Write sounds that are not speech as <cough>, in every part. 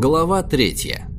Глава третья.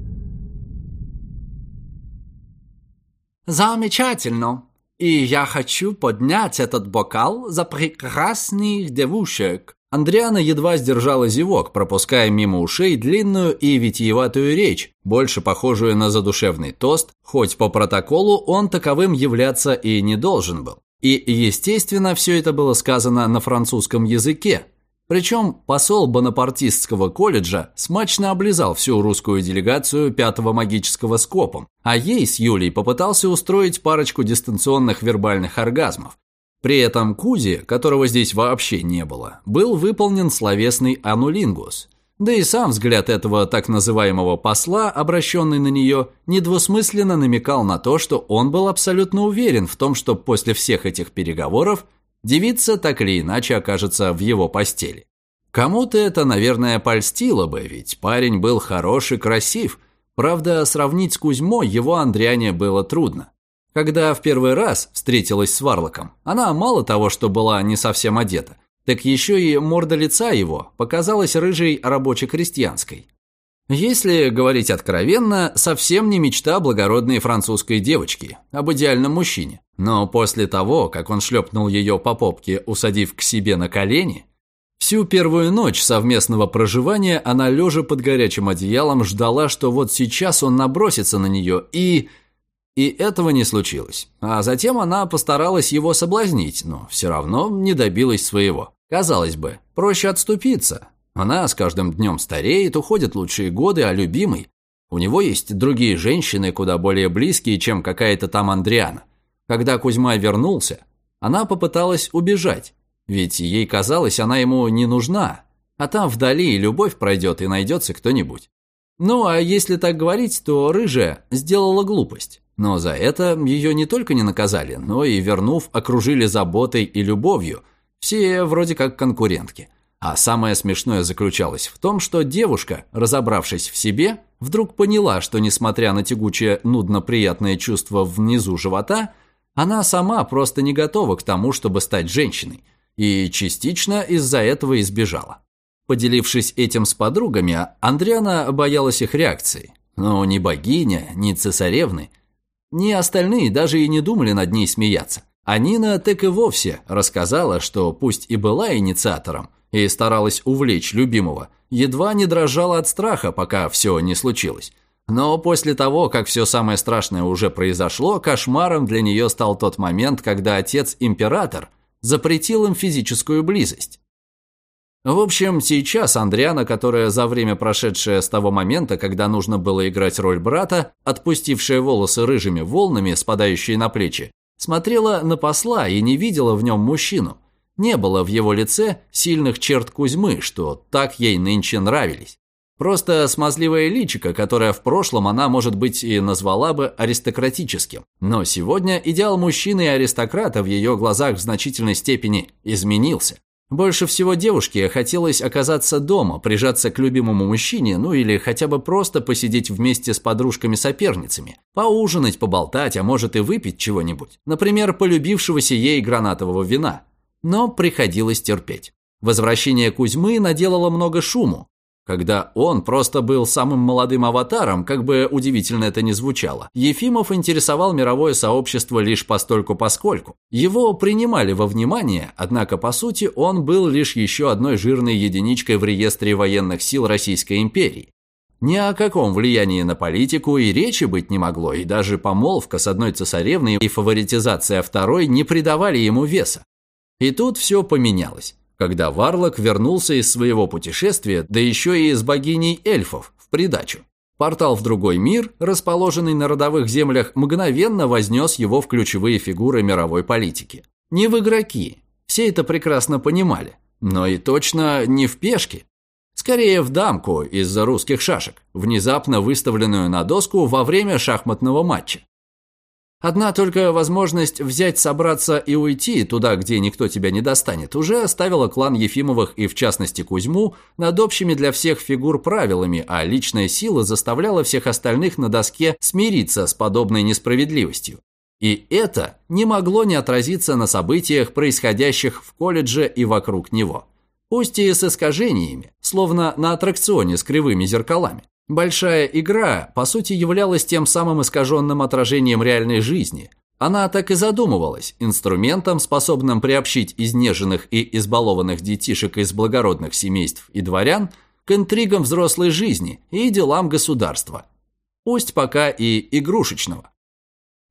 Замечательно. И я хочу поднять этот бокал за прекрасных девушек. Андриана едва сдержала зевок, пропуская мимо ушей длинную и витиеватую речь, больше похожую на задушевный тост, хоть по протоколу он таковым являться и не должен был. И, естественно, все это было сказано на французском языке. Причем посол Бонапартистского колледжа смачно облизал всю русскую делегацию пятого магического скопом, а ей с Юлей попытался устроить парочку дистанционных вербальных оргазмов, при этом Кузи, которого здесь вообще не было, был выполнен словесный анулингус. Да и сам взгляд этого так называемого посла, обращенный на нее, недвусмысленно намекал на то, что он был абсолютно уверен в том, что после всех этих переговоров девица так или иначе окажется в его постели. Кому-то это, наверное, польстило бы, ведь парень был хорош и красив. Правда, сравнить с Кузьмой его Андриане было трудно. Когда в первый раз встретилась с Варлоком, она мало того, что была не совсем одета, так еще и морда лица его показалась рыжей рабоче-крестьянской. Если говорить откровенно, совсем не мечта благородной французской девочки об идеальном мужчине. Но после того, как он шлепнул ее по попке, усадив к себе на колени, всю первую ночь совместного проживания она, лежа под горячим одеялом, ждала, что вот сейчас он набросится на нее и... И этого не случилось. А затем она постаралась его соблазнить, но все равно не добилась своего. Казалось бы, проще отступиться. Она с каждым днем стареет, уходят лучшие годы, а любимый... У него есть другие женщины, куда более близкие, чем какая-то там Андриана. Когда Кузьма вернулся, она попыталась убежать, ведь ей казалось, она ему не нужна, а там вдали и любовь пройдет, и найдется кто-нибудь. Ну, а если так говорить, то рыжая сделала глупость. Но за это ее не только не наказали, но и, вернув, окружили заботой и любовью. Все вроде как конкурентки. А самое смешное заключалось в том, что девушка, разобравшись в себе, вдруг поняла, что несмотря на тягучее нудно-приятное чувство внизу живота, она сама просто не готова к тому, чтобы стать женщиной. И частично из-за этого избежала. Поделившись этим с подругами, Андриана боялась их реакции. Но ни богиня, ни цесаревны ни остальные даже и не думали над ней смеяться. А Нина так и вовсе рассказала, что пусть и была инициатором и старалась увлечь любимого, едва не дрожала от страха, пока все не случилось. Но после того, как все самое страшное уже произошло, кошмаром для нее стал тот момент, когда отец-император запретил им физическую близость. В общем, сейчас Андриана, которая за время прошедшее с того момента, когда нужно было играть роль брата, отпустившая волосы рыжими волнами, спадающие на плечи, смотрела на посла и не видела в нем мужчину. Не было в его лице сильных черт Кузьмы, что так ей нынче нравились. Просто смазливое личико, которое в прошлом она, может быть, и назвала бы аристократическим. Но сегодня идеал мужчины и аристократа в ее глазах в значительной степени изменился. Больше всего девушке хотелось оказаться дома, прижаться к любимому мужчине, ну или хотя бы просто посидеть вместе с подружками-соперницами, поужинать, поболтать, а может и выпить чего-нибудь. Например, полюбившегося ей гранатового вина. Но приходилось терпеть. Возвращение Кузьмы наделало много шуму, когда он просто был самым молодым аватаром, как бы удивительно это ни звучало. Ефимов интересовал мировое сообщество лишь постольку-поскольку. Его принимали во внимание, однако по сути он был лишь еще одной жирной единичкой в реестре военных сил Российской империи. Ни о каком влиянии на политику и речи быть не могло, и даже помолвка с одной цесаревной и фаворитизация второй не придавали ему веса. И тут все поменялось когда Варлок вернулся из своего путешествия, да еще и с богиней эльфов в придачу. Портал в другой мир, расположенный на родовых землях, мгновенно вознес его в ключевые фигуры мировой политики. Не в игроки, все это прекрасно понимали, но и точно не в пешки. Скорее в дамку из-за русских шашек, внезапно выставленную на доску во время шахматного матча. Одна только возможность взять, собраться и уйти туда, где никто тебя не достанет, уже оставила клан Ефимовых и в частности Кузьму над общими для всех фигур правилами, а личная сила заставляла всех остальных на доске смириться с подобной несправедливостью. И это не могло не отразиться на событиях, происходящих в колледже и вокруг него. Пусть и с искажениями, словно на аттракционе с кривыми зеркалами. Большая игра, по сути, являлась тем самым искаженным отражением реальной жизни. Она так и задумывалась, инструментом, способным приобщить изнеженных и избалованных детишек из благородных семейств и дворян к интригам взрослой жизни и делам государства. Пусть пока и игрушечного.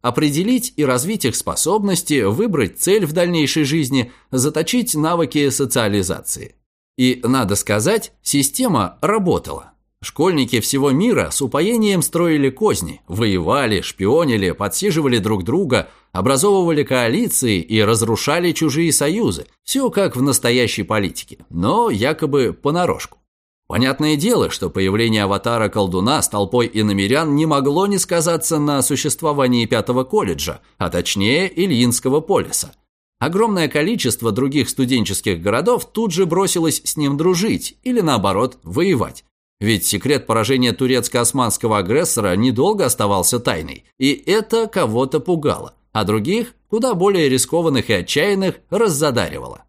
Определить и развить их способности, выбрать цель в дальнейшей жизни, заточить навыки социализации. И, надо сказать, система работала. Школьники всего мира с упоением строили козни, воевали, шпионили, подсиживали друг друга, образовывали коалиции и разрушали чужие союзы. Все как в настоящей политике, но якобы понарошку. Понятное дело, что появление аватара-колдуна с толпой иномерян не могло не сказаться на существовании пятого колледжа, а точнее Ильинского полиса. Огромное количество других студенческих городов тут же бросилось с ним дружить или наоборот воевать. Ведь секрет поражения турецко-османского агрессора недолго оставался тайной, и это кого-то пугало, а других, куда более рискованных и отчаянных, раззадаривало.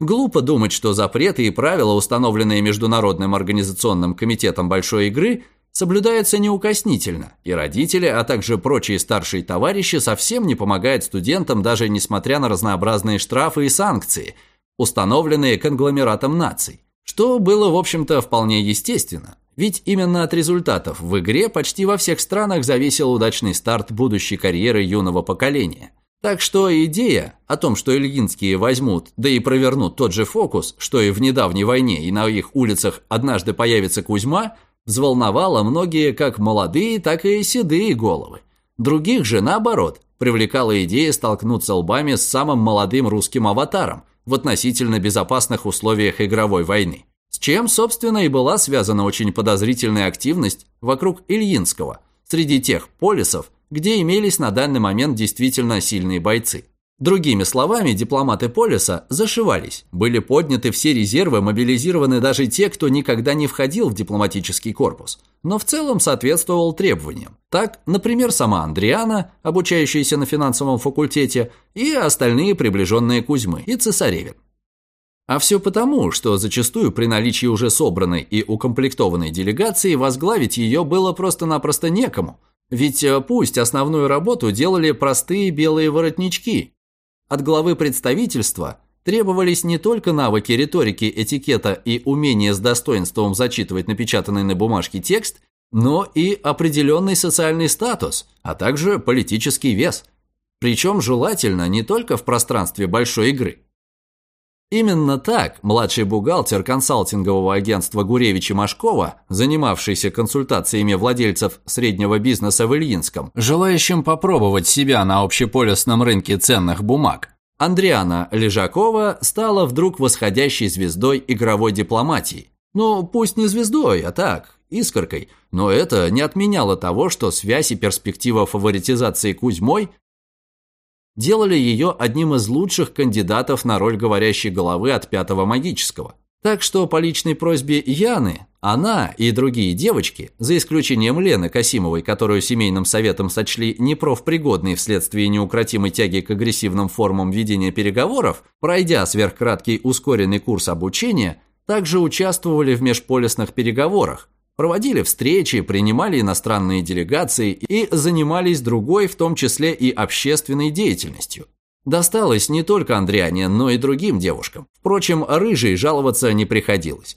Глупо думать, что запреты и правила, установленные Международным организационным комитетом большой игры, соблюдаются неукоснительно, и родители, а также прочие старшие товарищи совсем не помогают студентам, даже несмотря на разнообразные штрафы и санкции, установленные конгломератом наций. Что было, в общем-то, вполне естественно. Ведь именно от результатов в игре почти во всех странах зависел удачный старт будущей карьеры юного поколения. Так что идея о том, что ильинские возьмут, да и провернут тот же фокус, что и в недавней войне и на их улицах однажды появится Кузьма, взволновала многие как молодые, так и седые головы. Других же, наоборот, привлекала идея столкнуться лбами с самым молодым русским аватаром в относительно безопасных условиях игровой войны. С чем, собственно, и была связана очень подозрительная активность вокруг Ильинского, среди тех полисов, где имелись на данный момент действительно сильные бойцы. Другими словами, дипломаты Полиса зашивались. Были подняты все резервы, мобилизированы даже те, кто никогда не входил в дипломатический корпус, но в целом соответствовал требованиям. Так, например, сама Андриана, обучающаяся на финансовом факультете, и остальные приближенные Кузьмы и Цесаревин. А все потому, что зачастую при наличии уже собранной и укомплектованной делегации возглавить ее было просто-напросто некому. Ведь э, пусть основную работу делали простые белые воротнички, от главы представительства требовались не только навыки риторики, этикета и умение с достоинством зачитывать напечатанный на бумажке текст, но и определенный социальный статус, а также политический вес. Причем желательно не только в пространстве большой игры. Именно так младший бухгалтер консалтингового агентства Гуревича Машкова, занимавшийся консультациями владельцев среднего бизнеса в Ильинском, желающим попробовать себя на общеполюсном рынке ценных бумаг, Андриана Лежакова стала вдруг восходящей звездой игровой дипломатии. Ну, пусть не звездой, а так, искоркой, но это не отменяло того, что связь и перспектива фаворитизации Кузьмой делали ее одним из лучших кандидатов на роль говорящей головы от пятого магического. Так что по личной просьбе Яны, она и другие девочки, за исключением Лены Касимовой, которую семейным советом сочли непрофпригодной вследствие неукротимой тяги к агрессивным формам ведения переговоров, пройдя сверхкраткий ускоренный курс обучения, также участвовали в межполисных переговорах, проводили встречи, принимали иностранные делегации и занимались другой, в том числе и общественной деятельностью. Досталось не только Андриане, но и другим девушкам. Впрочем, рыжей жаловаться не приходилось.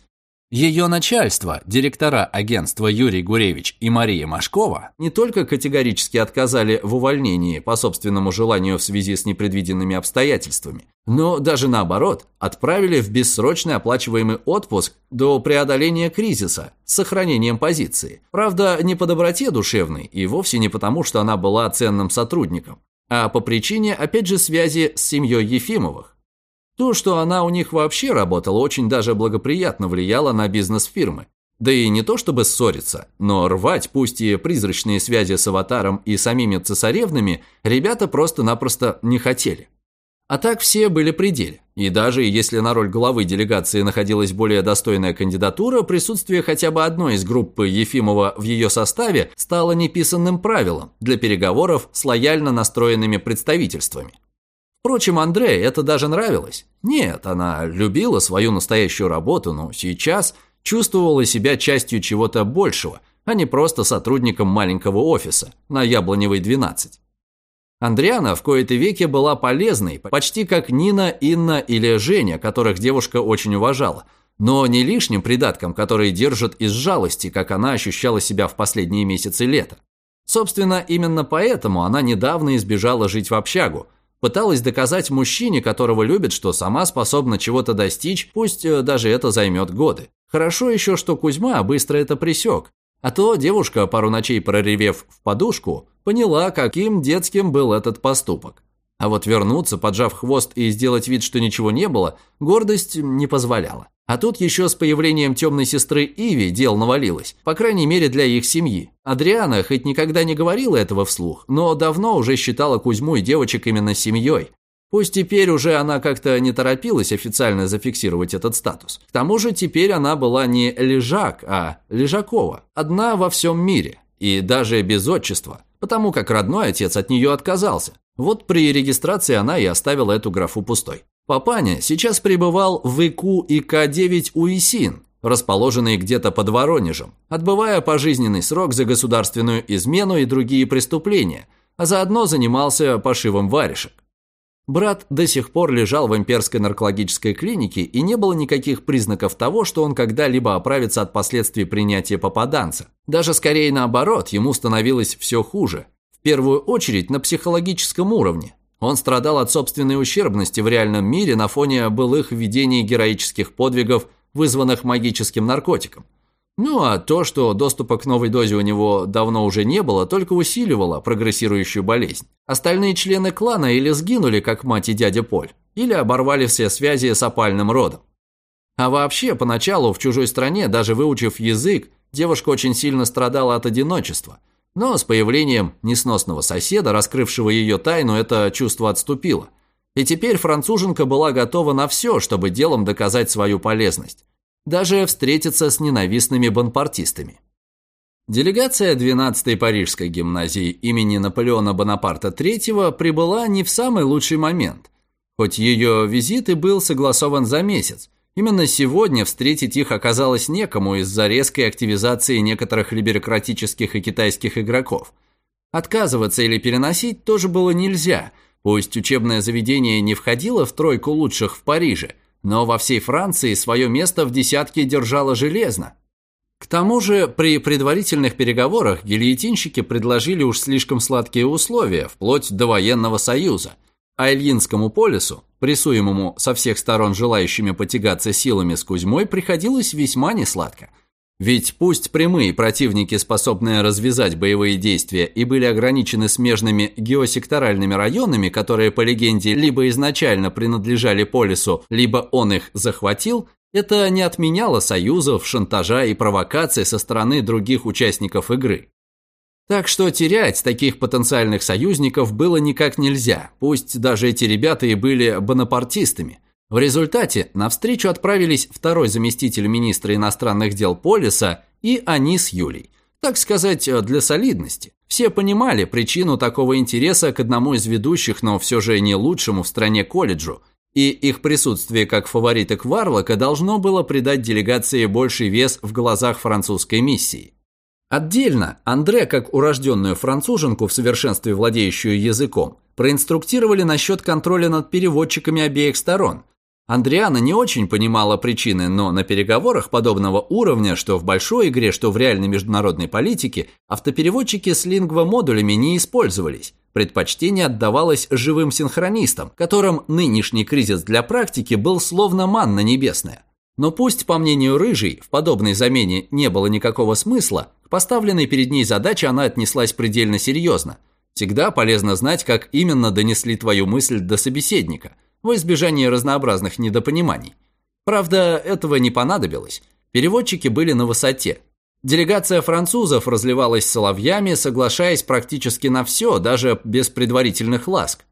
Ее начальство, директора агентства Юрий Гуревич и Мария Машкова, не только категорически отказали в увольнении по собственному желанию в связи с непредвиденными обстоятельствами, но даже наоборот, отправили в бессрочный оплачиваемый отпуск до преодоления кризиса с сохранением позиции. Правда, не по доброте душевной и вовсе не потому, что она была ценным сотрудником, а по причине, опять же, связи с семьей Ефимовых. То, что она у них вообще работала, очень даже благоприятно влияло на бизнес фирмы. Да и не то чтобы ссориться, но рвать пусть и призрачные связи с аватаром и самими цесаревнами ребята просто-напросто не хотели. А так все были при деле. И даже если на роль главы делегации находилась более достойная кандидатура, присутствие хотя бы одной из группы Ефимова в ее составе стало неписанным правилом для переговоров с лояльно настроенными представительствами. Впрочем, Андре это даже нравилось. Нет, она любила свою настоящую работу, но сейчас чувствовала себя частью чего-то большего, а не просто сотрудником маленького офиса на Яблоневой 12. Андриана в кои-то веке была полезной, почти как Нина, Инна или Женя, которых девушка очень уважала, но не лишним придатком, который держит из жалости, как она ощущала себя в последние месяцы лета. Собственно, именно поэтому она недавно избежала жить в общагу, пыталась доказать мужчине, которого любит, что сама способна чего-то достичь, пусть э, даже это займет годы. Хорошо еще, что Кузьма быстро это присек, а то девушка, пару ночей проревев в подушку, поняла, каким детским был этот поступок. А вот вернуться, поджав хвост и сделать вид, что ничего не было, гордость не позволяла. А тут еще с появлением темной сестры Иви дел навалилось, по крайней мере для их семьи. Адриана хоть никогда не говорила этого вслух, но давно уже считала Кузьму и девочек именно семьей. Пусть теперь уже она как-то не торопилась официально зафиксировать этот статус. К тому же теперь она была не Лежак, а Лежакова. Одна во всем мире. И даже без отчества. Потому как родной отец от нее отказался. Вот при регистрации она и оставила эту графу пустой. Папаня сейчас пребывал в ИКУ ИК-9 УИСИН, расположенный где-то под Воронежем, отбывая пожизненный срок за государственную измену и другие преступления, а заодно занимался пошивом варежек. Брат до сих пор лежал в имперской наркологической клинике и не было никаких признаков того, что он когда-либо оправится от последствий принятия попаданца. Даже скорее наоборот, ему становилось все хуже. В первую очередь на психологическом уровне. Он страдал от собственной ущербности в реальном мире на фоне былых видений героических подвигов, вызванных магическим наркотиком. Ну а то, что доступа к новой дозе у него давно уже не было, только усиливало прогрессирующую болезнь. Остальные члены клана или сгинули, как мать и дядя Поль, или оборвали все связи с опальным родом. А вообще, поначалу в чужой стране, даже выучив язык, девушка очень сильно страдала от одиночества. Но с появлением несносного соседа, раскрывшего ее тайну, это чувство отступило. И теперь француженка была готова на все, чтобы делом доказать свою полезность даже встретиться с ненавистными бонпартистами. Делегация 12-й Парижской гимназии имени Наполеона Бонапарта III прибыла не в самый лучший момент. Хоть ее визит и был согласован за месяц, именно сегодня встретить их оказалось некому из-за резкой активизации некоторых либерократических и китайских игроков. Отказываться или переносить тоже было нельзя, пусть учебное заведение не входило в тройку лучших в Париже – но во всей Франции свое место в десятке держало железно. К тому же при предварительных переговорах гильотинщики предложили уж слишком сладкие условия, вплоть до военного союза, а Ильинскому полису, прессуемому со всех сторон желающими потягаться силами с Кузьмой, приходилось весьма несладко – ведь пусть прямые противники, способные развязать боевые действия, и были ограничены смежными геосекторальными районами, которые, по легенде, либо изначально принадлежали полису, либо он их захватил, это не отменяло союзов, шантажа и провокаций со стороны других участников игры. Так что терять таких потенциальных союзников было никак нельзя, пусть даже эти ребята и были бонапартистами – в результате на встречу отправились второй заместитель министра иностранных дел Полиса и они с Юлей. Так сказать, для солидности. Все понимали причину такого интереса к одному из ведущих, но все же не лучшему в стране колледжу, и их присутствие как фавориток Варлока должно было придать делегации больший вес в глазах французской миссии. Отдельно Андре, как урожденную француженку в совершенстве владеющую языком, проинструктировали насчет контроля над переводчиками обеих сторон, Андриана не очень понимала причины, но на переговорах подобного уровня, что в большой игре, что в реальной международной политике, автопереводчики с лингвомодулями не использовались. Предпочтение отдавалось живым синхронистам, которым нынешний кризис для практики был словно манна небесная. Но пусть, по мнению Рыжей, в подобной замене не было никакого смысла, к поставленной перед ней задаче она отнеслась предельно серьезно. Всегда полезно знать, как именно донесли твою мысль до собеседника – во избежание разнообразных недопониманий. Правда, этого не понадобилось. Переводчики были на высоте. Делегация французов разливалась соловьями, соглашаясь практически на все, даже без предварительных ласк.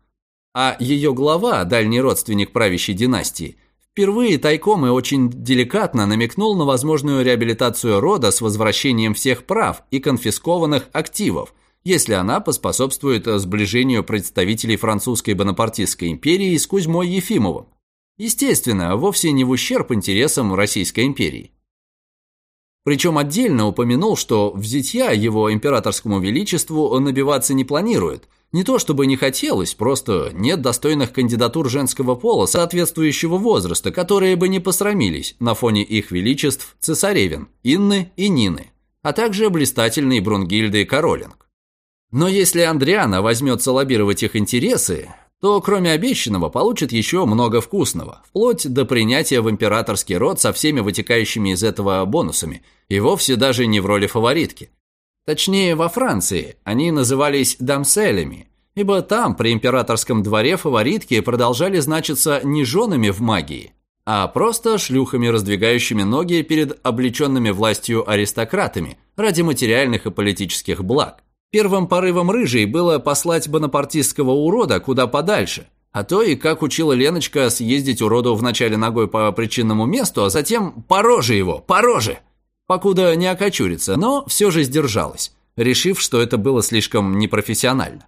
А ее глава, дальний родственник правящей династии, впервые тайком и очень деликатно намекнул на возможную реабилитацию рода с возвращением всех прав и конфискованных активов – если она поспособствует сближению представителей французской бонапартистской империи с Кузьмой Ефимовым. Естественно, вовсе не в ущерб интересам Российской империи. Причем отдельно упомянул, что в зятья его императорскому величеству набиваться не планирует. Не то чтобы не хотелось, просто нет достойных кандидатур женского пола соответствующего возраста, которые бы не посрамились на фоне их величеств цесаревин, Инны и Нины, а также блистательной Брунгильды Королинг. Но если Андриана возьмется лоббировать их интересы, то кроме обещанного получит еще много вкусного, вплоть до принятия в императорский род со всеми вытекающими из этого бонусами, и вовсе даже не в роли фаворитки. Точнее, во Франции они назывались дамселями, ибо там при императорском дворе фаворитки продолжали значиться не женами в магии, а просто шлюхами, раздвигающими ноги перед облеченными властью аристократами ради материальных и политических благ. Первым порывом рыжей было послать бонапартистского урода куда подальше, а то и, как учила Леночка, съездить уроду вначале ногой по причинному месту, а затем по роже его, по роже, покуда не окочурится, но все же сдержалась, решив, что это было слишком непрофессионально.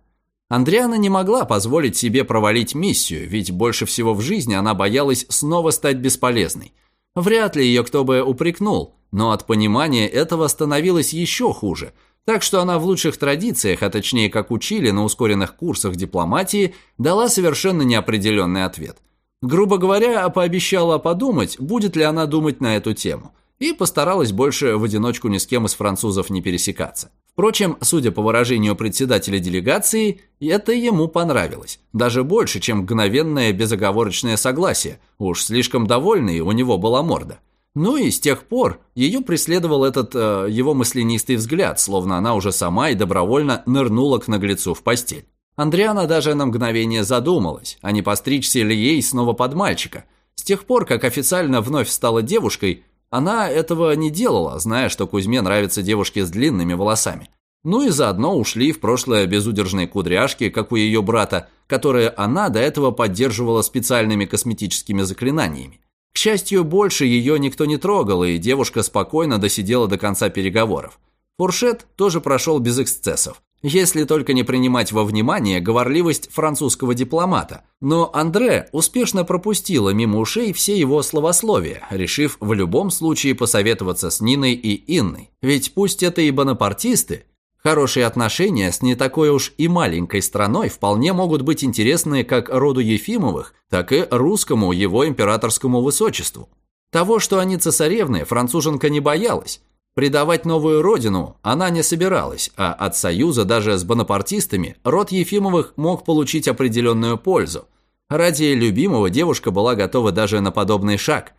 Андриана не могла позволить себе провалить миссию, ведь больше всего в жизни она боялась снова стать бесполезной. Вряд ли ее кто бы упрекнул, но от понимания этого становилось еще хуже – так что она в лучших традициях, а точнее как учили на ускоренных курсах дипломатии, дала совершенно неопределенный ответ. Грубо говоря, пообещала подумать, будет ли она думать на эту тему, и постаралась больше в одиночку ни с кем из французов не пересекаться. Впрочем, судя по выражению председателя делегации, это ему понравилось. Даже больше, чем мгновенное безоговорочное согласие. Уж слишком довольный у него была морда. Ну и с тех пор ее преследовал этот э, его мысленистый взгляд, словно она уже сама и добровольно нырнула к наглецу в постель. Андриана даже на мгновение задумалась, а не постричься ли ей снова под мальчика. С тех пор, как официально вновь стала девушкой, она этого не делала, зная, что Кузьме нравятся девушки с длинными волосами. Ну и заодно ушли в прошлое безудержные кудряшки, как у ее брата, которые она до этого поддерживала специальными косметическими заклинаниями. К счастью, больше ее никто не трогал, и девушка спокойно досидела до конца переговоров. Фуршет тоже прошел без эксцессов, если только не принимать во внимание говорливость французского дипломата. Но Андре успешно пропустила мимо ушей все его словословия, решив в любом случае посоветоваться с Ниной и Инной. Ведь пусть это и бонапартисты, Хорошие отношения с не такой уж и маленькой страной вполне могут быть интересны как роду Ефимовых, так и русскому его императорскому высочеству. Того, что они цесаревны, француженка не боялась. Предавать новую родину она не собиралась, а от союза даже с бонапартистами род Ефимовых мог получить определенную пользу. Ради любимого девушка была готова даже на подобный шаг.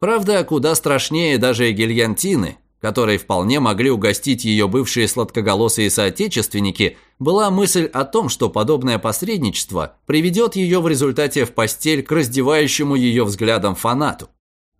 Правда, куда страшнее даже гильянтины, которой вполне могли угостить ее бывшие сладкоголосые соотечественники, была мысль о том, что подобное посредничество приведет ее в результате в постель к раздевающему ее взглядом фанату.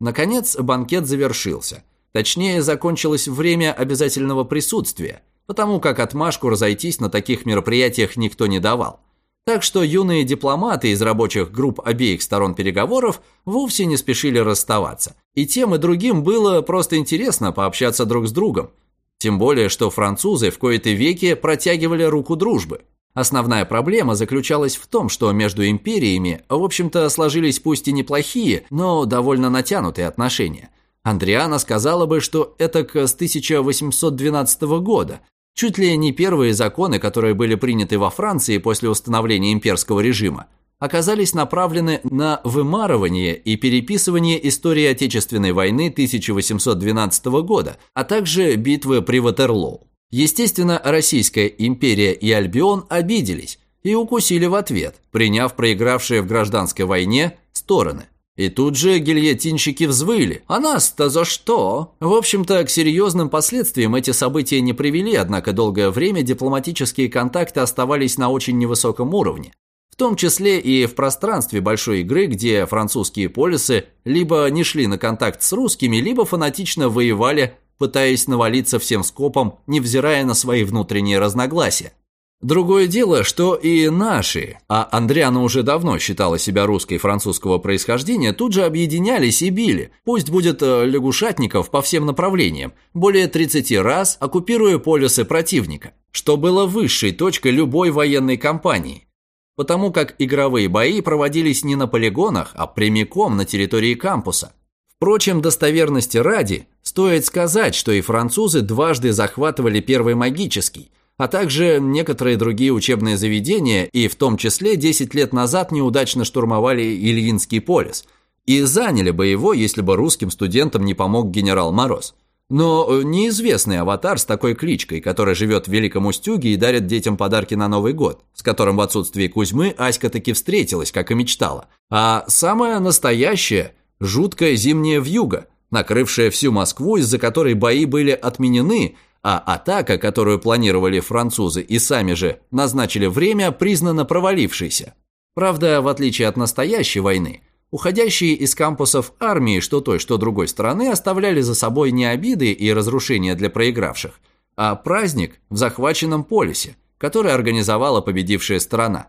Наконец, банкет завершился. Точнее, закончилось время обязательного присутствия, потому как отмашку разойтись на таких мероприятиях никто не давал. Так что юные дипломаты из рабочих групп обеих сторон переговоров вовсе не спешили расставаться. И тем и другим было просто интересно пообщаться друг с другом. Тем более, что французы в кои-то веки протягивали руку дружбы. Основная проблема заключалась в том, что между империями, в общем-то, сложились пусть и неплохие, но довольно натянутые отношения. Андриана сказала бы, что это с 1812 года, Чуть ли не первые законы, которые были приняты во Франции после установления имперского режима, оказались направлены на вымарывание и переписывание истории Отечественной войны 1812 года, а также битвы при Ватерлоу. Естественно, Российская империя и Альбион обиделись и укусили в ответ, приняв проигравшие в гражданской войне стороны – и тут же гильотинщики взвыли. А нас-то за что? В общем-то, к серьезным последствиям эти события не привели, однако долгое время дипломатические контакты оставались на очень невысоком уровне. В том числе и в пространстве большой игры, где французские полисы либо не шли на контакт с русскими, либо фанатично воевали, пытаясь навалиться всем скопом, невзирая на свои внутренние разногласия. Другое дело, что и наши, а Андриана уже давно считала себя русской французского происхождения, тут же объединялись и били, пусть будет э, лягушатников по всем направлениям, более 30 раз оккупируя полюсы противника, что было высшей точкой любой военной кампании, потому как игровые бои проводились не на полигонах, а прямиком на территории кампуса. Впрочем, достоверности ради, стоит сказать, что и французы дважды захватывали Первый магический, а также некоторые другие учебные заведения, и в том числе 10 лет назад неудачно штурмовали Ильинский полис, и заняли бы его, если бы русским студентам не помог генерал Мороз. Но э, неизвестный аватар с такой кличкой, который живет в Великом Устюге и дарит детям подарки на Новый год, с которым в отсутствии Кузьмы Аська таки встретилась, как и мечтала. А самое настоящее – жуткая зимняя вьюга, накрывшая всю Москву, из-за которой бои были отменены, а атака, которую планировали французы и сами же назначили время, признана провалившейся. Правда, в отличие от настоящей войны – Уходящие из кампусов армии, что той, что другой стороны, оставляли за собой не обиды и разрушения для проигравших, а праздник в захваченном полисе, который организовала победившая сторона.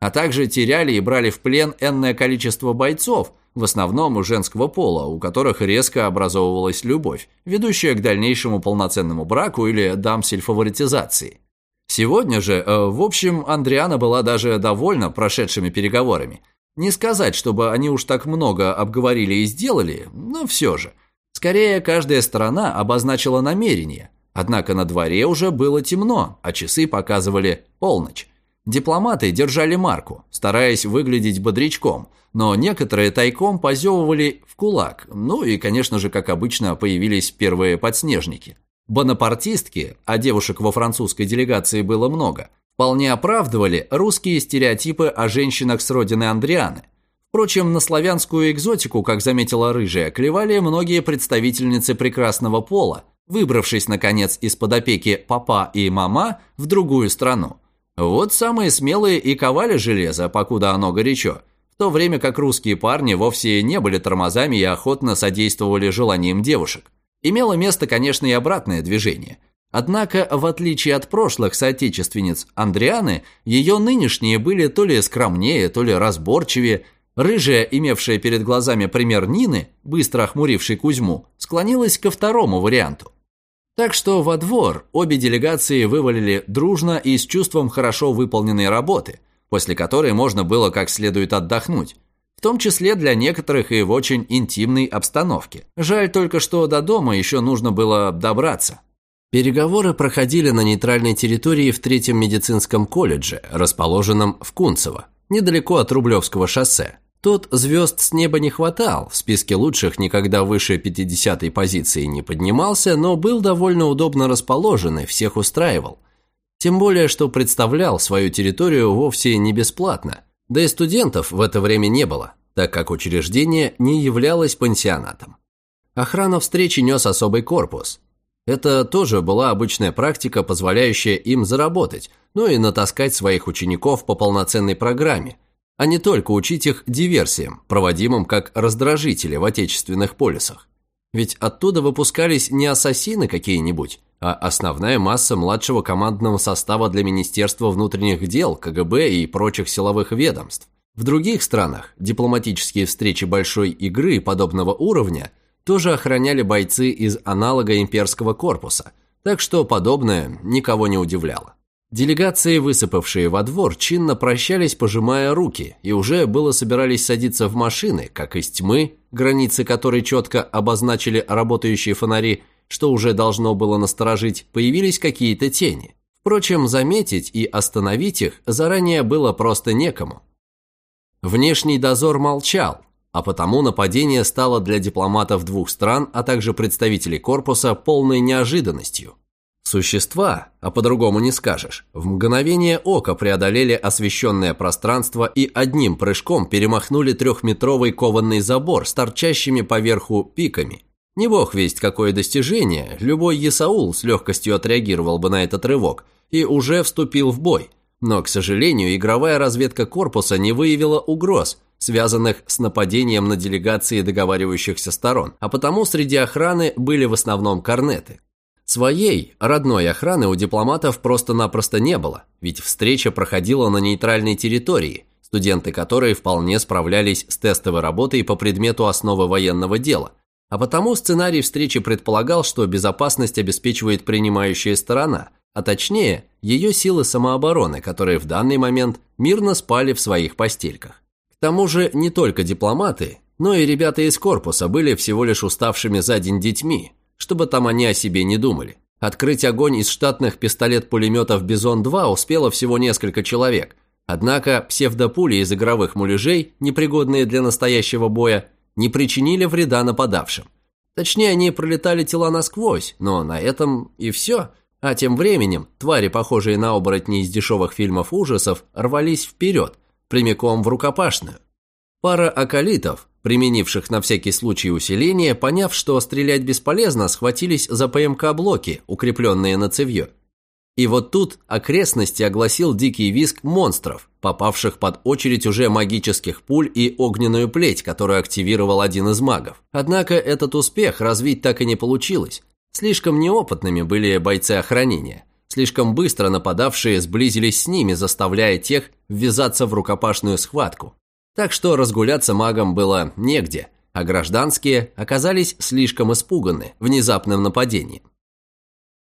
А также теряли и брали в плен энное количество бойцов, в основном у женского пола, у которых резко образовывалась любовь, ведущая к дальнейшему полноценному браку или дамсельфаворитизации. Сегодня же, э, в общем, Андриана была даже довольна прошедшими переговорами – не сказать, чтобы они уж так много обговорили и сделали, но все же. Скорее, каждая сторона обозначила намерение. Однако на дворе уже было темно, а часы показывали полночь. Дипломаты держали марку, стараясь выглядеть бодрячком, но некоторые тайком позевывали в кулак, ну и, конечно же, как обычно, появились первые подснежники. Бонапартистки, а девушек во французской делегации было много – вполне оправдывали русские стереотипы о женщинах с родины Андрианы. Впрочем, на славянскую экзотику, как заметила Рыжая, клевали многие представительницы прекрасного пола, выбравшись, наконец, из-под опеки папа и мама в другую страну. Вот самые смелые и ковали железо, покуда оно горячо, в то время как русские парни вовсе не были тормозами и охотно содействовали желаниям девушек. Имело место, конечно, и обратное движение – Однако, в отличие от прошлых соотечественниц Андрианы, ее нынешние были то ли скромнее, то ли разборчивее. Рыжая, имевшая перед глазами пример Нины, быстро охмурившей Кузьму, склонилась ко второму варианту. Так что во двор обе делегации вывалили дружно и с чувством хорошо выполненной работы, после которой можно было как следует отдохнуть, в том числе для некоторых и в очень интимной обстановке. Жаль только, что до дома еще нужно было добраться. Переговоры проходили на нейтральной территории в Третьем медицинском колледже, расположенном в Кунцево, недалеко от Рублевского шоссе. Тут звезд с неба не хватал, в списке лучших никогда выше 50-й позиции не поднимался, но был довольно удобно расположен и всех устраивал. Тем более, что представлял свою территорию вовсе не бесплатно, да и студентов в это время не было, так как учреждение не являлось пансионатом. Охрана встречи нес особый корпус, это тоже была обычная практика, позволяющая им заработать, ну и натаскать своих учеников по полноценной программе, а не только учить их диверсиям, проводимым как раздражители в отечественных полисах. Ведь оттуда выпускались не ассасины какие-нибудь, а основная масса младшего командного состава для Министерства внутренних дел, КГБ и прочих силовых ведомств. В других странах дипломатические встречи большой игры подобного уровня тоже охраняли бойцы из аналога имперского корпуса, так что подобное никого не удивляло. Делегации, высыпавшие во двор, чинно прощались, пожимая руки, и уже было собирались садиться в машины, как из тьмы, границы которой четко обозначили работающие фонари, что уже должно было насторожить, появились какие-то тени. Впрочем, заметить и остановить их заранее было просто некому. Внешний дозор молчал, а потому нападение стало для дипломатов двух стран, а также представителей корпуса полной неожиданностью. Существа, а по-другому не скажешь, в мгновение ока преодолели освещенное пространство и одним прыжком перемахнули трехметровый кованный забор с торчащими поверху пиками. Не бог весть какое достижение, любой Есаул с легкостью отреагировал бы на этот рывок и уже вступил в бой. Но, к сожалению, игровая разведка корпуса не выявила угроз – связанных с нападением на делегации договаривающихся сторон, а потому среди охраны были в основном корнеты. Своей, родной охраны у дипломатов просто-напросто не было, ведь встреча проходила на нейтральной территории, студенты которой вполне справлялись с тестовой работой по предмету основы военного дела, а потому сценарий встречи предполагал, что безопасность обеспечивает принимающая сторона, а точнее, ее силы самообороны, которые в данный момент мирно спали в своих постельках. К тому же не только дипломаты, Но и ребята из корпуса были всего лишь уставшими за день детьми, чтобы там они о себе не думали. Открыть огонь из штатных пистолет-пулеметов «Бизон-2» успело всего несколько человек, однако псевдопули из игровых муляжей, непригодные для настоящего боя, не причинили вреда нападавшим. Точнее, они пролетали тела насквозь, но на этом и все. А тем временем твари, похожие на оборотни из дешевых фильмов ужасов, рвались вперед, прямиком в рукопашную. Пара акалитов, применивших на всякий случай усиление, поняв, что стрелять бесполезно, схватились за ПМК-блоки, укрепленные на цевье. И вот тут окрестности огласил дикий визг монстров, попавших под очередь уже магических пуль и огненную плеть, которую активировал один из магов. Однако этот успех развить так и не получилось. Слишком неопытными были бойцы охранения. Слишком быстро нападавшие сблизились с ними, заставляя тех ввязаться в рукопашную схватку. Так что разгуляться магам было негде, а гражданские оказались слишком испуганы внезапным нападением.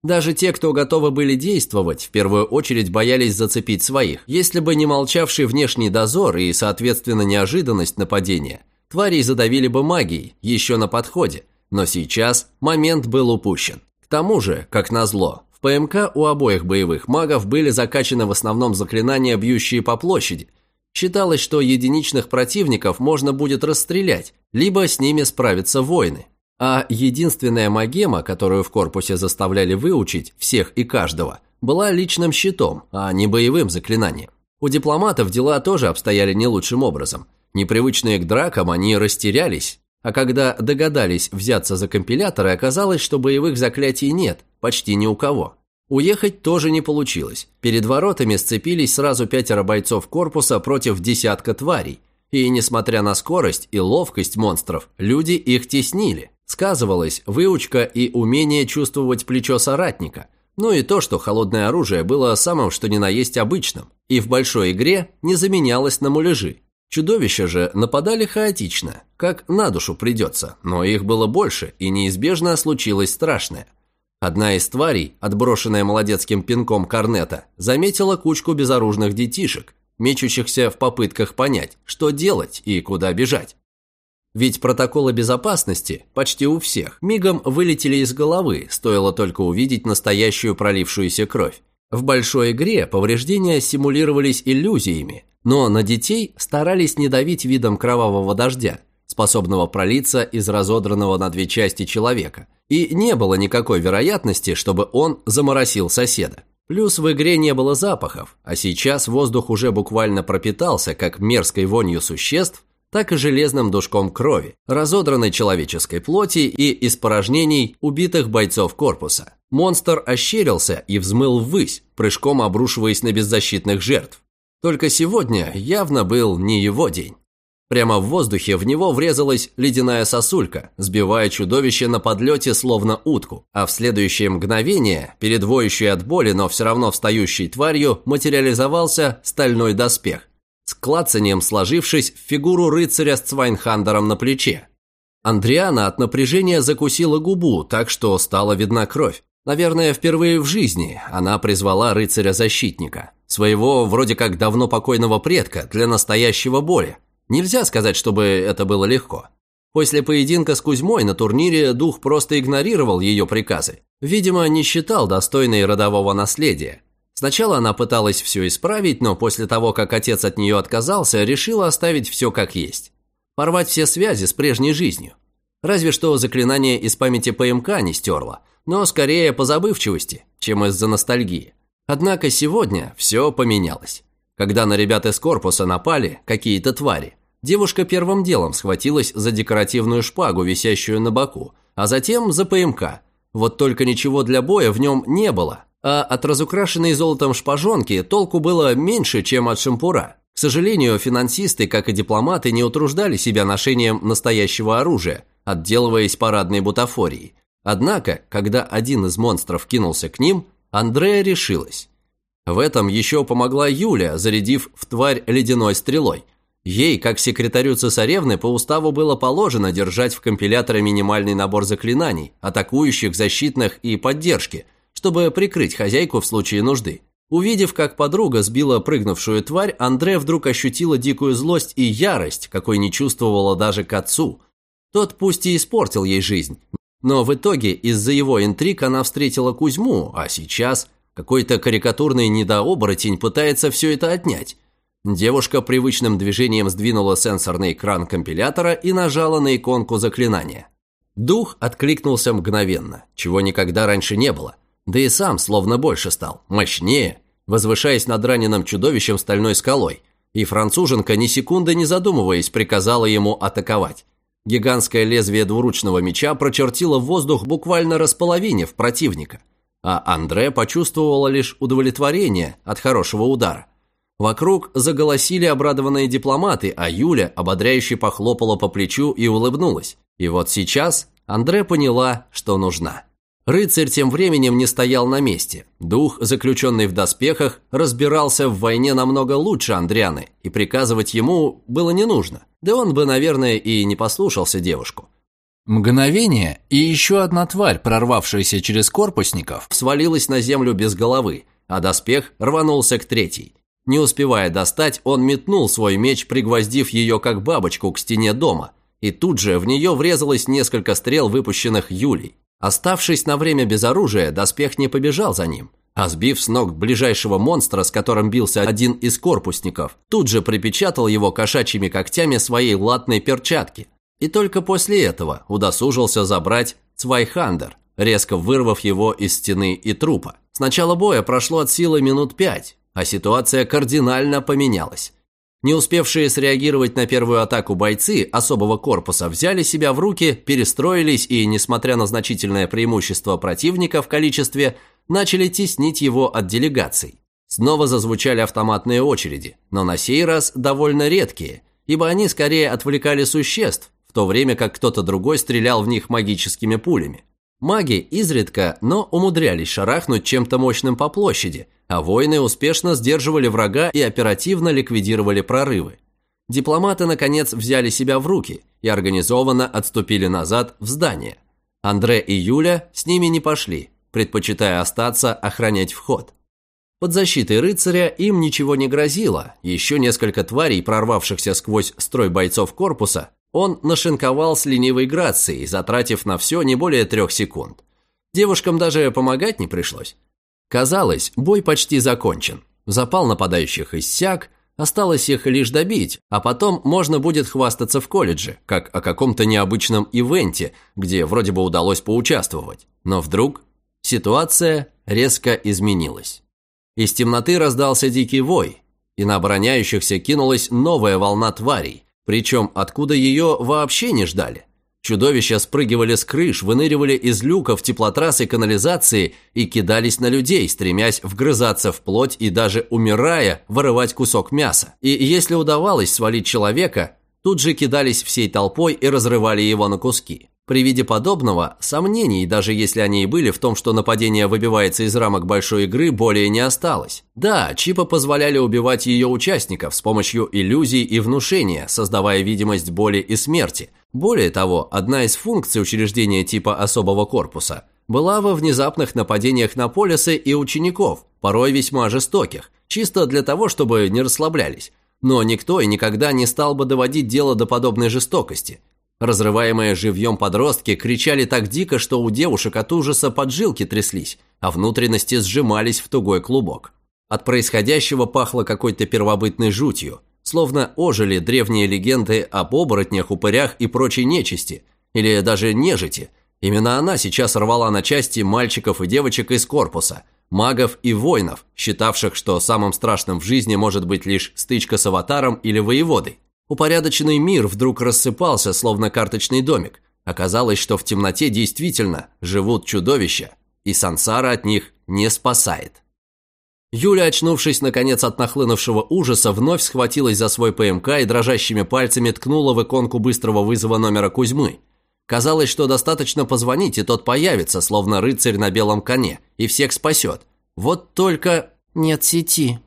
Даже те, кто готовы были действовать, в первую очередь боялись зацепить своих. Если бы не молчавший внешний дозор и, соответственно, неожиданность нападения, тварей задавили бы магией, еще на подходе. Но сейчас момент был упущен. К тому же, как назло, в ПМК у обоих боевых магов были закачаны в основном заклинания, бьющие по площади. Считалось, что единичных противников можно будет расстрелять, либо с ними справятся воины. А единственная магема, которую в корпусе заставляли выучить всех и каждого, была личным щитом, а не боевым заклинанием. У дипломатов дела тоже обстояли не лучшим образом. Непривычные к дракам, они растерялись, а когда догадались взяться за компиляторы, оказалось, что боевых заклятий нет, почти ни у кого. Уехать тоже не получилось. Перед воротами сцепились сразу пятеро бойцов корпуса против десятка тварей. И несмотря на скорость и ловкость монстров, люди их теснили. Сказывалась выучка и умение чувствовать плечо соратника, ну и то, что холодное оружие было самым что ни на есть обычным, и в большой игре не заменялось на муляжи. Чудовища же нападали хаотично, как на душу придется, но их было больше, и неизбежно случилось страшное. Одна из тварей, отброшенная молодецким пинком корнета, заметила кучку безоружных детишек, мечущихся в попытках понять, что делать и куда бежать. Ведь протоколы безопасности почти у всех мигом вылетели из головы, стоило только увидеть настоящую пролившуюся кровь. В большой игре повреждения симулировались иллюзиями, но на детей старались не давить видом кровавого дождя, способного пролиться из разодранного на две части человека, и не было никакой вероятности, чтобы он заморосил соседа. Плюс в игре не было запахов, а сейчас воздух уже буквально пропитался как мерзкой вонью существ, так и железным душком крови, разодранной человеческой плоти и испорожнений убитых бойцов корпуса. Монстр ощерился и взмыл ввысь, прыжком обрушиваясь на беззащитных жертв. Только сегодня явно был не его день. Прямо в воздухе в него врезалась ледяная сосулька, сбивая чудовище на подлете словно утку, а в следующее мгновение, перед от боли, но все равно встающей тварью, материализовался стальной доспех, с клацанием сложившись в фигуру рыцаря с Цвайхандером на плече. Андриана от напряжения закусила губу, так что стала видна кровь. Наверное, впервые в жизни она призвала рыцаря-защитника, своего вроде как давно покойного предка для настоящего боя. Нельзя сказать, чтобы это было легко. После поединка с Кузьмой на турнире дух просто игнорировал ее приказы. Видимо, не считал достойной родового наследия, Сначала она пыталась все исправить, но после того, как отец от нее отказался, решила оставить все как есть. Порвать все связи с прежней жизнью. Разве что заклинание из памяти ПМК не стерла, но скорее по забывчивости, чем из-за ностальгии. Однако сегодня все поменялось. Когда на ребят из корпуса напали какие-то твари, девушка первым делом схватилась за декоративную шпагу, висящую на боку, а затем за ПМК. Вот только ничего для боя в нем не было, а от разукрашенной золотом шпажонки толку было меньше, чем от шампура. К сожалению, финансисты, как и дипломаты, не утруждали себя ношением настоящего оружия, отделываясь парадной бутафорией. Однако, когда один из монстров кинулся к ним, Андрея решилась. В этом еще помогла Юля, зарядив в тварь ледяной стрелой. Ей, как секретарю цесаревны, по уставу было положено держать в компиляторе минимальный набор заклинаний, атакующих, защитных и поддержки – чтобы прикрыть хозяйку в случае нужды. Увидев, как подруга сбила прыгнувшую тварь, Андре вдруг ощутила дикую злость и ярость, какой не чувствовала даже к отцу. Тот пусть и испортил ей жизнь, но в итоге из-за его интриг она встретила Кузьму, а сейчас какой-то карикатурный недооборотень пытается все это отнять. Девушка привычным движением сдвинула сенсорный экран компилятора и нажала на иконку заклинания. Дух откликнулся мгновенно, чего никогда раньше не было. Да и сам словно больше стал, мощнее, возвышаясь над раненым чудовищем стальной скалой. И француженка, ни секунды не задумываясь, приказала ему атаковать. Гигантское лезвие двуручного меча прочертило воздух, буквально располовинив противника. А Андре почувствовала лишь удовлетворение от хорошего удара. Вокруг заголосили обрадованные дипломаты, а Юля ободряюще похлопала по плечу и улыбнулась. И вот сейчас Андре поняла, что нужна. Рыцарь тем временем не стоял на месте. Дух, заключенный в доспехах, разбирался в войне намного лучше Андрианы, и приказывать ему было не нужно. Да он бы, наверное, и не послушался девушку. Мгновение, и еще одна тварь, прорвавшаяся через корпусников, свалилась на землю без головы, а доспех рванулся к третьей. Не успевая достать, он метнул свой меч, пригвоздив ее как бабочку к стене дома, и тут же в нее врезалось несколько стрел, выпущенных Юлей. Оставшись на время без оружия, доспех не побежал за ним, а сбив с ног ближайшего монстра, с которым бился один из корпусников, тут же припечатал его кошачьими когтями своей латной перчатки. И только после этого удосужился забрать Цвайхандер, резко вырвав его из стены и трупа. С начала боя прошло от силы минут пять, а ситуация кардинально поменялась. Не успевшие среагировать на первую атаку бойцы особого корпуса взяли себя в руки, перестроились и, несмотря на значительное преимущество противника в количестве, начали теснить его от делегаций. Снова зазвучали автоматные очереди, но на сей раз довольно редкие, ибо они скорее отвлекали существ, в то время как кто-то другой стрелял в них магическими пулями. Маги изредка, но умудрялись шарахнуть чем-то мощным по площади, а воины успешно сдерживали врага и оперативно ликвидировали прорывы. Дипломаты, наконец, взяли себя в руки и организованно отступили назад в здание. Андре и Юля с ними не пошли, предпочитая остаться охранять вход. Под защитой рыцаря им ничего не грозило, еще несколько тварей, прорвавшихся сквозь строй бойцов корпуса, он нашинковал с ленивой грацией, затратив на все не более трех секунд. Девушкам даже помогать не пришлось. Казалось, бой почти закончен. Запал нападающих иссяк, осталось их лишь добить, а потом можно будет хвастаться в колледже, как о каком-то необычном ивенте, где вроде бы удалось поучаствовать. Но вдруг ситуация резко изменилась. Из темноты раздался дикий вой, и на обороняющихся кинулась новая волна тварей – причем откуда ее вообще не ждали. Чудовища спрыгивали с крыш, выныривали из люков теплотрасс и канализации и кидались на людей, стремясь вгрызаться в плоть и даже умирая, вырывать кусок мяса. И если удавалось свалить человека, тут же кидались всей толпой и разрывали его на куски. При виде подобного, сомнений, даже если они и были в том, что нападение выбивается из рамок большой игры, более не осталось. Да, чипы позволяли убивать ее участников с помощью иллюзий и внушения, создавая видимость боли и смерти. Более того, одна из функций учреждения типа особого корпуса была во внезапных нападениях на полисы и учеников, порой весьма жестоких, чисто для того, чтобы не расслаблялись. Но никто и никогда не стал бы доводить дело до подобной жестокости – Разрываемые живьем подростки кричали так дико, что у девушек от ужаса поджилки тряслись, а внутренности сжимались в тугой клубок. От происходящего пахло какой-то первобытной жутью, словно ожили древние легенды об оборотнях, упырях и прочей нечисти, или даже нежити. Именно она сейчас рвала на части мальчиков и девочек из корпуса, магов и воинов, считавших, что самым страшным в жизни может быть лишь стычка с аватаром или воеводой. Упорядоченный мир вдруг рассыпался, словно карточный домик. Оказалось, что в темноте действительно живут чудовища, и сансара от них не спасает. Юля, очнувшись наконец от нахлынувшего ужаса, вновь схватилась за свой ПМК и дрожащими пальцами ткнула в иконку быстрого вызова номера Кузьмы. Казалось, что достаточно позвонить, и тот появится, словно рыцарь на белом коне, и всех спасет. Вот только нет сети.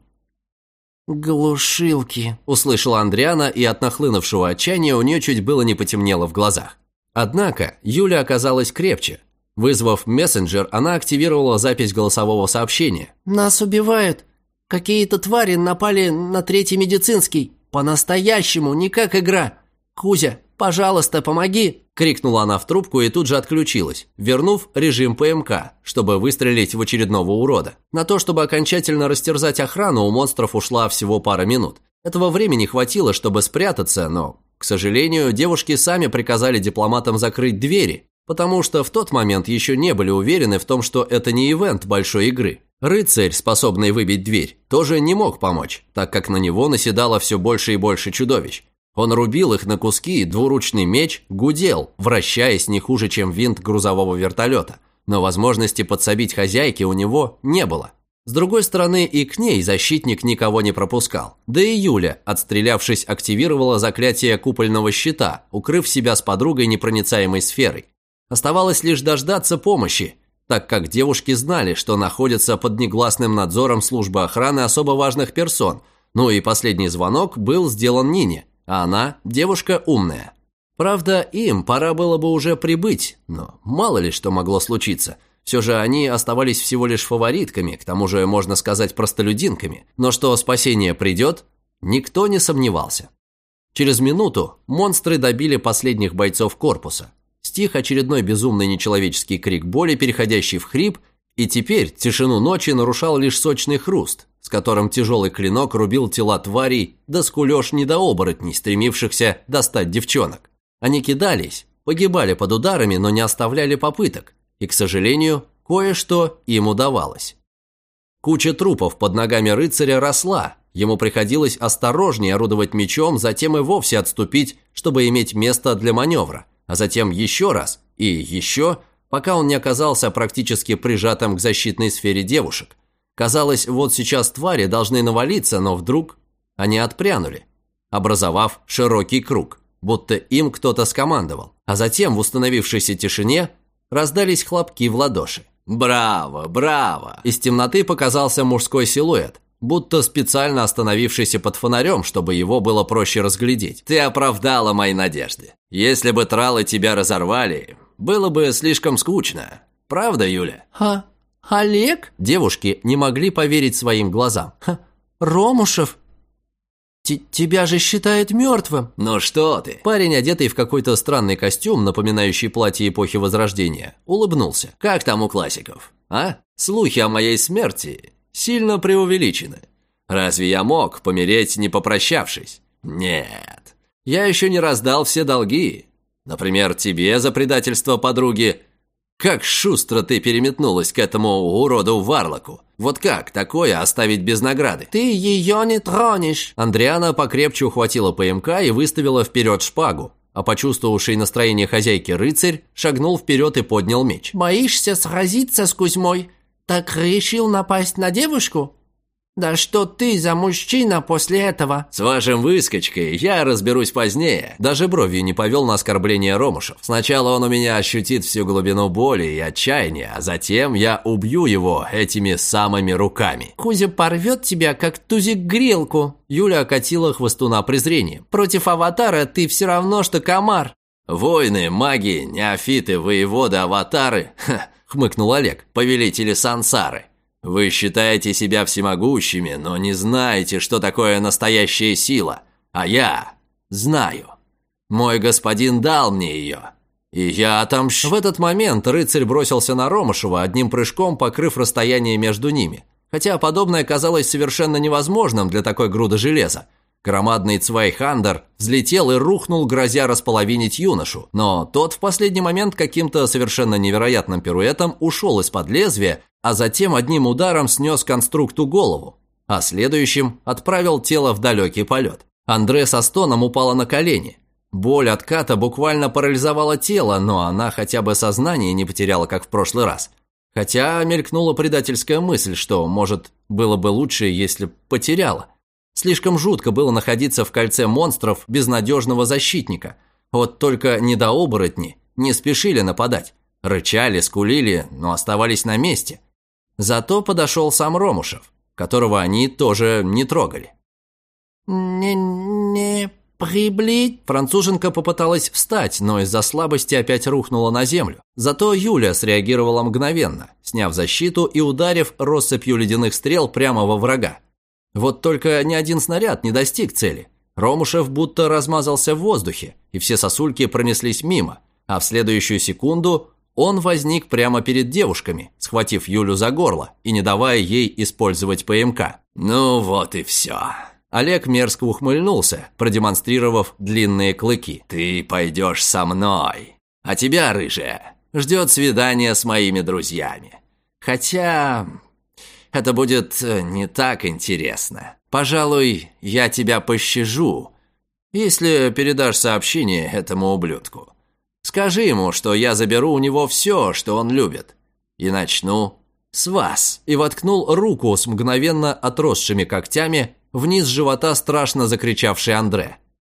«Глушилки», – услышала Андриана, и от нахлынувшего отчаяния у нее чуть было не потемнело в глазах. Однако Юля оказалась крепче. Вызвав мессенджер, она активировала запись голосового сообщения. «Нас убивают. Какие-то твари напали на третий медицинский. По-настоящему, не как игра. Кузя, пожалуйста, помоги!» – крикнула она в трубку и тут же отключилась, вернув режим ПМК, чтобы выстрелить в очередного урода. На то, чтобы окончательно растерзать охрану, у монстров ушла всего пара минут. Этого времени хватило, чтобы спрятаться, но, к сожалению, девушки сами приказали дипломатам закрыть двери, потому что в тот момент еще не были уверены в том, что это не ивент большой игры. Рыцарь, способный выбить дверь, тоже не мог помочь, так как на него наседало все больше и больше чудовищ. Он рубил их на куски, и двуручный меч гудел, вращаясь не хуже, чем винт грузового вертолета. Но возможности подсобить хозяйке у него не было. С другой стороны, и к ней защитник никого не пропускал. Да и Юля, отстрелявшись, активировала заклятие купольного щита, укрыв себя с подругой непроницаемой сферой. Оставалось лишь дождаться помощи, так как девушки знали, что находятся под негласным надзором службы охраны особо важных персон. Ну и последний звонок был сделан Нине, а она девушка умная. Правда, им пора было бы уже прибыть, но мало ли что могло случиться. Все же они оставались всего лишь фаворитками, к тому же, можно сказать, простолюдинками. Но что спасение придет, никто не сомневался. Через минуту монстры добили последних бойцов корпуса – Стих очередной безумный нечеловеческий крик боли, переходящий в хрип, и теперь тишину ночи нарушал лишь сочный хруст, с которым тяжелый клинок рубил тела тварей, да скулеж недооборотней, стремившихся достать девчонок. Они кидались, погибали под ударами, но не оставляли попыток, и, к сожалению, кое-что им удавалось. Куча трупов под ногами рыцаря росла, ему приходилось осторожнее орудовать мечом, затем и вовсе отступить, чтобы иметь место для маневра а затем еще раз и еще, пока он не оказался практически прижатым к защитной сфере девушек. Казалось, вот сейчас твари должны навалиться, но вдруг они отпрянули, образовав широкий круг, будто им кто-то скомандовал. А затем в установившейся тишине раздались хлопки в ладоши. «Браво! Браво!» Из темноты показался мужской силуэт, будто специально остановившийся под фонарем, чтобы его было проще разглядеть. «Ты оправдала мои надежды. Если бы тралы тебя разорвали, было бы слишком скучно. Правда, Юля?» «А, Олег?» Девушки не могли поверить своим глазам. Ха, «Ромушев? Т тебя же считают мертвым!» «Ну что ты?» Парень, одетый в какой-то странный костюм, напоминающий платье эпохи Возрождения, улыбнулся. «Как там у классиков? А? Слухи о моей смерти сильно преувеличены. Разве я мог помереть, не попрощавшись? Нет. Я еще не раздал все долги. Например, тебе за предательство подруги. Как шустро ты переметнулась к этому уроду Варлоку. Вот как такое оставить без награды? Ты ее не тронешь. Андриана покрепче ухватила ПМК и выставила вперед шпагу. А почувствовавший настроение хозяйки рыцарь шагнул вперед и поднял меч. «Боишься сразиться с Кузьмой? «Так решил напасть на девушку? Да что ты за мужчина после этого?» «С вашим выскочкой я разберусь позднее». Даже бровью не повел на оскорбление Ромушев. Сначала он у меня ощутит всю глубину боли и отчаяния, а затем я убью его этими самыми руками. «Кузя порвет тебя, как тузик грелку». Юля окатила хвостуна презрением. «Против аватара ты все равно, что комар». «Воины, маги, неофиты, воеводы, аватары <laughs> хмыкнул Олег, повелители сансары. Вы считаете себя всемогущими, но не знаете, что такое настоящая сила. А я знаю. Мой господин дал мне ее. И я отомщу. В этот момент рыцарь бросился на Ромашева, одним прыжком покрыв расстояние между ними. Хотя подобное казалось совершенно невозможным для такой груды железа. Громадный Цвайхандер взлетел и рухнул, грозя располовинить юношу, но тот в последний момент каким-то совершенно невероятным пируэтом ушел из-под лезвия, а затем одним ударом снес конструкту голову, а следующим отправил тело в далекий полет. Андре со стоном упала на колени. Боль отката буквально парализовала тело, но она хотя бы сознание не потеряла, как в прошлый раз. Хотя мелькнула предательская мысль, что, может, было бы лучше, если потеряла. Слишком жутко было находиться в кольце монстров безнадежного защитника. Вот только недооборотни не спешили нападать. Рычали, скулили, но оставались на месте. Зато подошел сам Ромушев, которого они тоже не трогали. «Не... не приблить...» Француженка попыталась встать, но из-за слабости опять рухнула на землю. Зато Юля среагировала мгновенно, сняв защиту и ударив россыпью ледяных стрел прямо во врага. Вот только ни один снаряд не достиг цели. Ромушев будто размазался в воздухе, и все сосульки пронеслись мимо, а в следующую секунду он возник прямо перед девушками, схватив Юлю за горло и не давая ей использовать ПМК. «Ну вот и все». Олег мерзко ухмыльнулся, продемонстрировав длинные клыки. «Ты пойдешь со мной. А тебя, рыжая, ждет свидание с моими друзьями. Хотя это будет э, не так интересно. Пожалуй, я тебя пощажу, если передашь сообщение этому ублюдку. Скажи ему, что я заберу у него все, что он любит. И начну с вас». И воткнул руку с мгновенно отросшими когтями вниз живота страшно закричавший Андре.